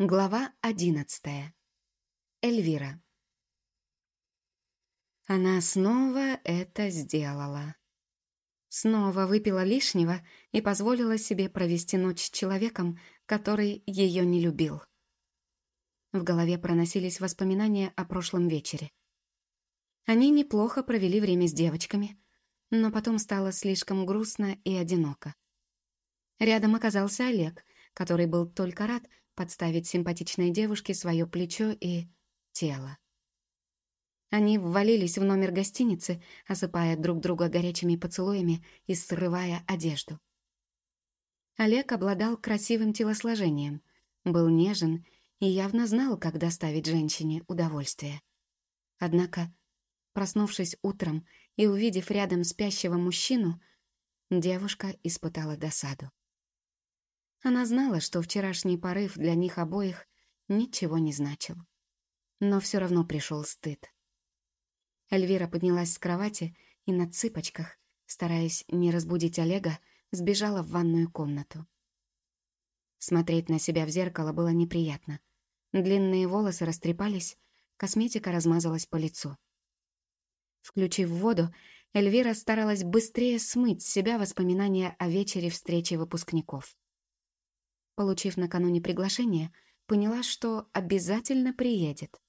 Глава одиннадцатая. Эльвира. Она снова это сделала. Снова выпила лишнего и позволила себе провести ночь с человеком, который ее не любил. В голове проносились воспоминания о прошлом вечере. Они неплохо провели время с девочками, но потом стало слишком грустно и одиноко. Рядом оказался Олег, который был только рад, подставить симпатичной девушке свое плечо и тело. Они ввалились в номер гостиницы, осыпая друг друга горячими поцелуями и срывая одежду. Олег обладал красивым телосложением, был нежен и явно знал, как доставить женщине удовольствие. Однако, проснувшись утром и увидев рядом спящего мужчину, девушка испытала досаду. Она знала, что вчерашний порыв для них обоих ничего не значил. Но все равно пришел стыд. Эльвира поднялась с кровати и на цыпочках, стараясь не разбудить Олега, сбежала в ванную комнату. Смотреть на себя в зеркало было неприятно. Длинные волосы растрепались, косметика размазалась по лицу. Включив воду, Эльвира старалась быстрее смыть с себя воспоминания о вечере встречи выпускников. Получив накануне приглашение, поняла, что обязательно приедет.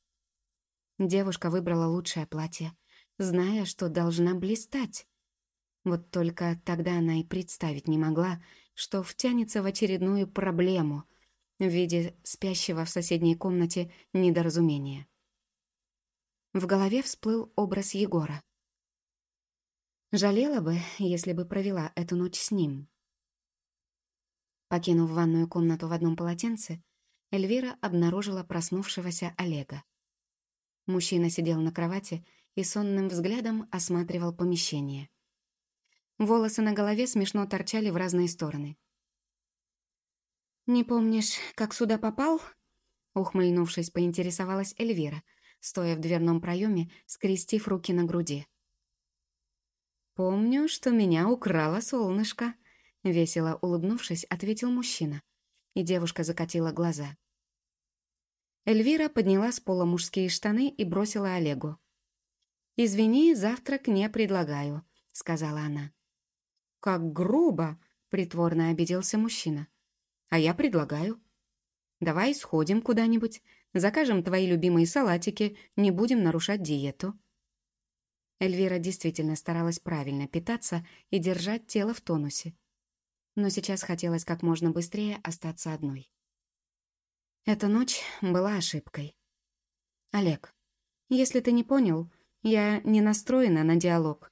Девушка выбрала лучшее платье, зная, что должна блистать. Вот только тогда она и представить не могла, что втянется в очередную проблему в виде спящего в соседней комнате недоразумения. В голове всплыл образ Егора. Жалела бы, если бы провела эту ночь с ним. Покинув ванную комнату в одном полотенце, Эльвира обнаружила проснувшегося Олега. Мужчина сидел на кровати и сонным взглядом осматривал помещение. Волосы на голове смешно торчали в разные стороны. «Не помнишь, как сюда попал?» Ухмыльнувшись, поинтересовалась Эльвира, стоя в дверном проеме, скрестив руки на груди. «Помню, что меня украло солнышко», Весело улыбнувшись, ответил мужчина, и девушка закатила глаза. Эльвира подняла с пола мужские штаны и бросила Олегу. «Извини, завтрак не предлагаю», — сказала она. «Как грубо!» — притворно обиделся мужчина. «А я предлагаю. Давай сходим куда-нибудь, закажем твои любимые салатики, не будем нарушать диету». Эльвира действительно старалась правильно питаться и держать тело в тонусе но сейчас хотелось как можно быстрее остаться одной. Эта ночь была ошибкой. «Олег, если ты не понял, я не настроена на диалог.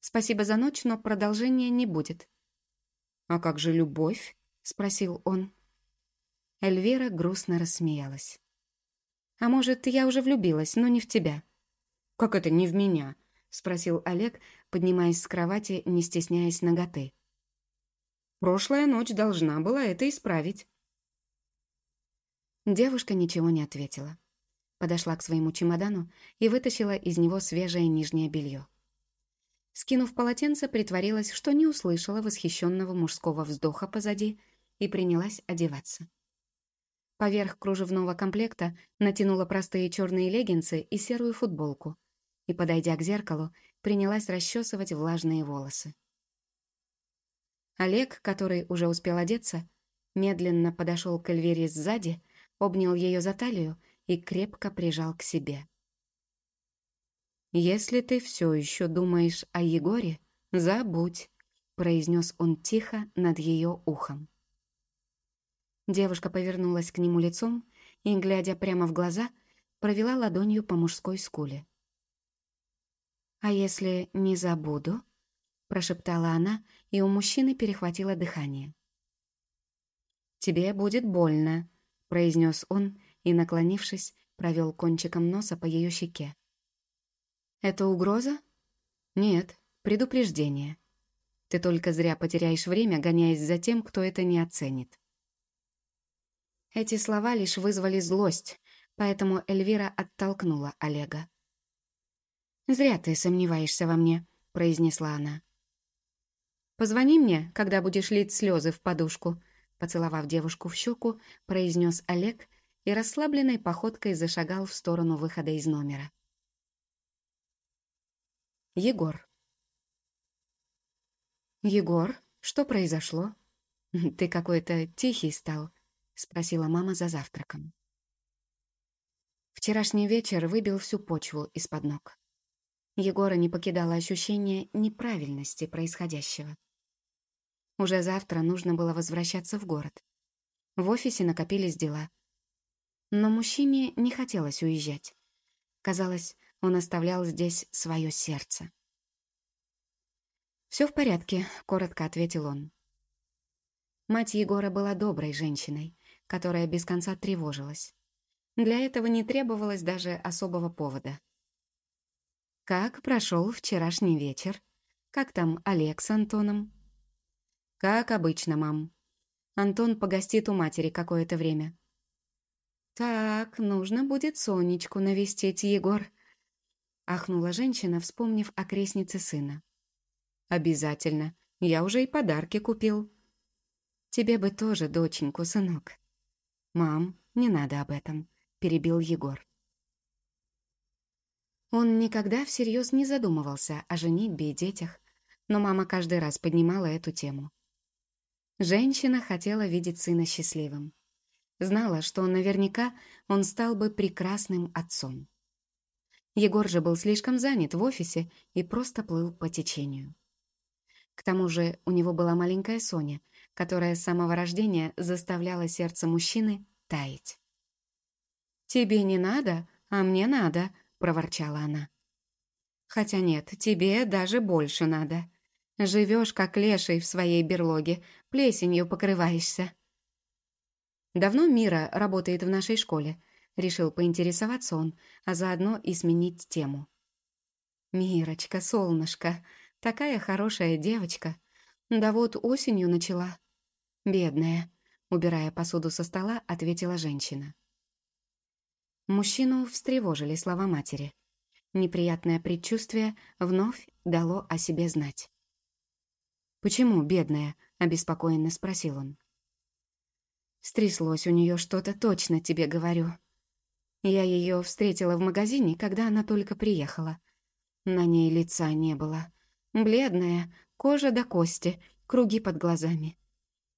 Спасибо за ночь, но продолжения не будет». «А как же любовь?» — спросил он. Эльвира грустно рассмеялась. «А может, я уже влюбилась, но не в тебя?» «Как это не в меня?» — спросил Олег, поднимаясь с кровати, не стесняясь ноготы. Прошлая ночь должна была это исправить. Девушка ничего не ответила. Подошла к своему чемодану и вытащила из него свежее нижнее белье. Скинув полотенце, притворилась, что не услышала восхищенного мужского вздоха позади и принялась одеваться. Поверх кружевного комплекта натянула простые черные леггинсы и серую футболку и, подойдя к зеркалу, принялась расчесывать влажные волосы. Олег, который уже успел одеться, медленно подошел к Эльвире сзади, обнял ее за талию и крепко прижал к себе. «Если ты все еще думаешь о Егоре, забудь», — произнес он тихо над ее ухом. Девушка повернулась к нему лицом и, глядя прямо в глаза, провела ладонью по мужской скуле. «А если не забуду?» прошептала она, и у мужчины перехватило дыхание. «Тебе будет больно», — произнес он и, наклонившись, провел кончиком носа по ее щеке. «Это угроза?» «Нет, предупреждение. Ты только зря потеряешь время, гоняясь за тем, кто это не оценит». Эти слова лишь вызвали злость, поэтому Эльвира оттолкнула Олега. «Зря ты сомневаешься во мне», — произнесла она. «Позвони мне, когда будешь лить слезы в подушку», поцеловав девушку в щеку, произнес Олег и расслабленной походкой зашагал в сторону выхода из номера. Егор. «Егор, что произошло? Ты какой-то тихий стал», — спросила мама за завтраком. Вчерашний вечер выбил всю почву из-под ног. Егора не покидало ощущение неправильности происходящего. Уже завтра нужно было возвращаться в город. В офисе накопились дела. Но мужчине не хотелось уезжать. Казалось, он оставлял здесь свое сердце. «Все в порядке», — коротко ответил он. Мать Егора была доброй женщиной, которая без конца тревожилась. Для этого не требовалось даже особого повода. «Как прошел вчерашний вечер? Как там Олег с Антоном?» «Как обычно, мам. Антон погостит у матери какое-то время». «Так, нужно будет Сонечку навестить, Егор», — ахнула женщина, вспомнив о крестнице сына. «Обязательно. Я уже и подарки купил». «Тебе бы тоже доченьку, сынок». «Мам, не надо об этом», — перебил Егор. Он никогда всерьез не задумывался о женитьбе и детях, но мама каждый раз поднимала эту тему. Женщина хотела видеть сына счастливым. Знала, что наверняка он стал бы прекрасным отцом. Егор же был слишком занят в офисе и просто плыл по течению. К тому же у него была маленькая Соня, которая с самого рождения заставляла сердце мужчины таять. «Тебе не надо, а мне надо», — проворчала она. «Хотя нет, тебе даже больше надо. Живешь, как леший в своей берлоге, плесенью покрываешься». «Давно Мира работает в нашей школе?» — решил поинтересоваться он, а заодно и сменить тему. «Мирочка, солнышко, Такая хорошая девочка. Да вот осенью начала. Бедная. Убирая посуду со стола, ответила женщина. Мужчину встревожили слова матери. Неприятное предчувствие вновь дало о себе знать. «Почему бедная?» — обеспокоенно спросил он. «Стряслось у нее что-то, точно тебе говорю. Я ее встретила в магазине, когда она только приехала. На ней лица не было. Бледная, кожа до кости, круги под глазами.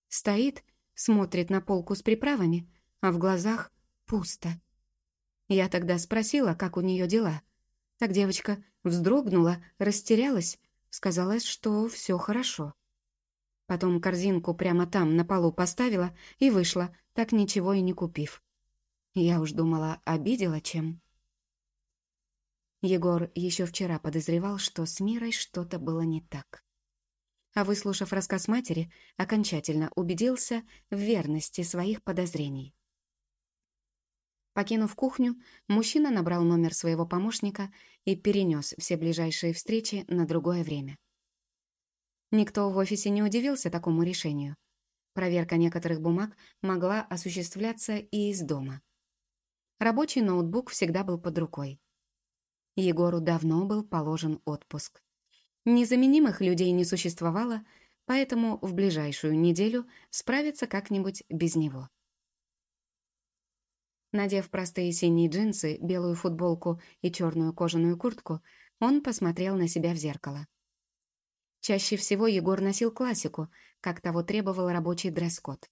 Стоит, смотрит на полку с приправами, а в глазах пусто. Я тогда спросила, как у нее дела. Так девочка вздрогнула, растерялась, сказала, что все хорошо. Потом корзинку прямо там, на полу поставила и вышла, так ничего и не купив. Я уж думала, обидела чем. Егор еще вчера подозревал, что с Мирой что-то было не так. А выслушав рассказ матери, окончательно убедился в верности своих подозрений. Покинув кухню, мужчина набрал номер своего помощника и перенес все ближайшие встречи на другое время. Никто в офисе не удивился такому решению. Проверка некоторых бумаг могла осуществляться и из дома. Рабочий ноутбук всегда был под рукой. Егору давно был положен отпуск. Незаменимых людей не существовало, поэтому в ближайшую неделю справиться как-нибудь без него. Надев простые синие джинсы, белую футболку и черную кожаную куртку, он посмотрел на себя в зеркало. Чаще всего Егор носил классику, как того требовал рабочий дресс-код.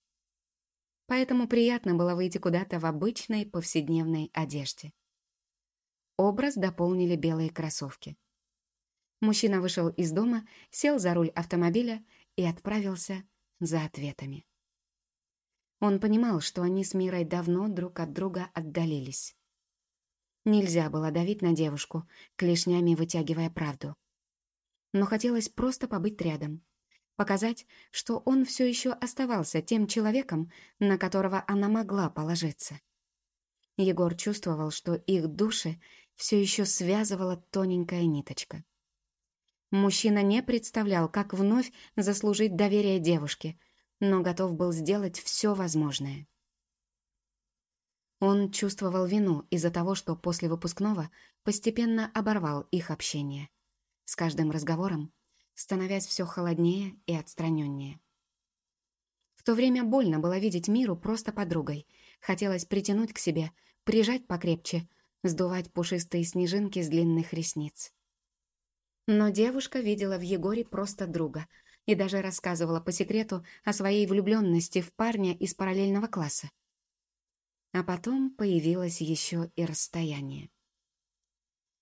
Поэтому приятно было выйти куда-то в обычной повседневной одежде. Образ дополнили белые кроссовки. Мужчина вышел из дома, сел за руль автомобиля и отправился за ответами. Он понимал, что они с Мирой давно друг от друга отдалились. Нельзя было давить на девушку, клешнями вытягивая правду. Но хотелось просто побыть рядом, показать, что он все еще оставался тем человеком, на которого она могла положиться. Егор чувствовал, что их души все еще связывала тоненькая ниточка. Мужчина не представлял, как вновь заслужить доверие девушки, но готов был сделать все возможное. Он чувствовал вину из-за того, что после выпускного постепенно оборвал их общение. С каждым разговором становясь все холоднее и отстраненнее. В то время больно было видеть Миру просто подругой. Хотелось притянуть к себе, прижать покрепче, сдувать пушистые снежинки с длинных ресниц. Но девушка видела в Егоре просто друга и даже рассказывала по секрету о своей влюбленности в парня из параллельного класса. А потом появилось еще и расстояние.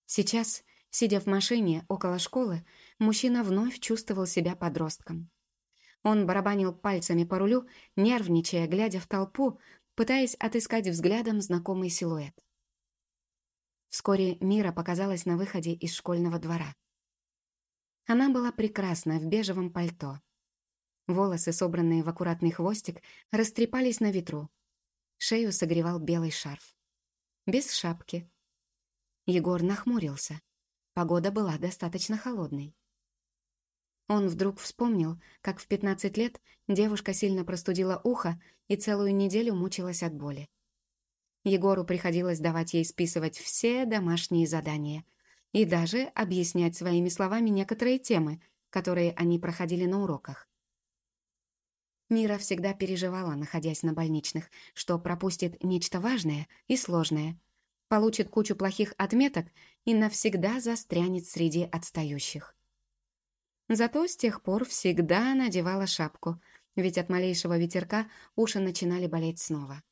Сейчас, сидя в машине около школы, мужчина вновь чувствовал себя подростком. Он барабанил пальцами по рулю, нервничая, глядя в толпу, пытаясь отыскать взглядом знакомый силуэт. Вскоре Мира показалась на выходе из школьного двора. Она была прекрасна в бежевом пальто. Волосы, собранные в аккуратный хвостик, растрепались на ветру. Шею согревал белый шарф. Без шапки. Егор нахмурился. Погода была достаточно холодной. Он вдруг вспомнил, как в 15 лет девушка сильно простудила ухо и целую неделю мучилась от боли. Егору приходилось давать ей списывать все домашние задания и даже объяснять своими словами некоторые темы, которые они проходили на уроках. Мира всегда переживала, находясь на больничных, что пропустит нечто важное и сложное, получит кучу плохих отметок и навсегда застрянет среди отстающих. Зато с тех пор всегда надевала шапку, ведь от малейшего ветерка уши начинали болеть снова.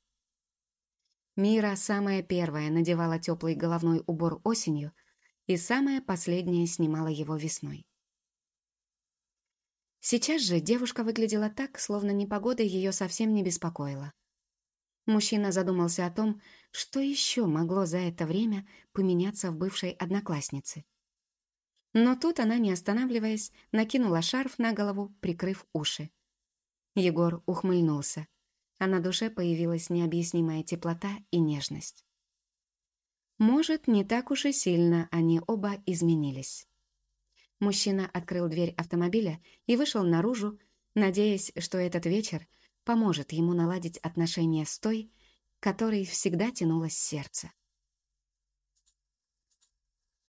Мира самая первая надевала теплый головной убор осенью и самая последняя снимала его весной. Сейчас же девушка выглядела так, словно непогода ее совсем не беспокоила. Мужчина задумался о том, что еще могло за это время поменяться в бывшей однокласснице. Но тут она, не останавливаясь, накинула шарф на голову, прикрыв уши. Егор ухмыльнулся, а на душе появилась необъяснимая теплота и нежность. Может, не так уж и сильно они оба изменились. Мужчина открыл дверь автомобиля и вышел наружу, надеясь, что этот вечер поможет ему наладить отношения с той, которой всегда тянулось сердце.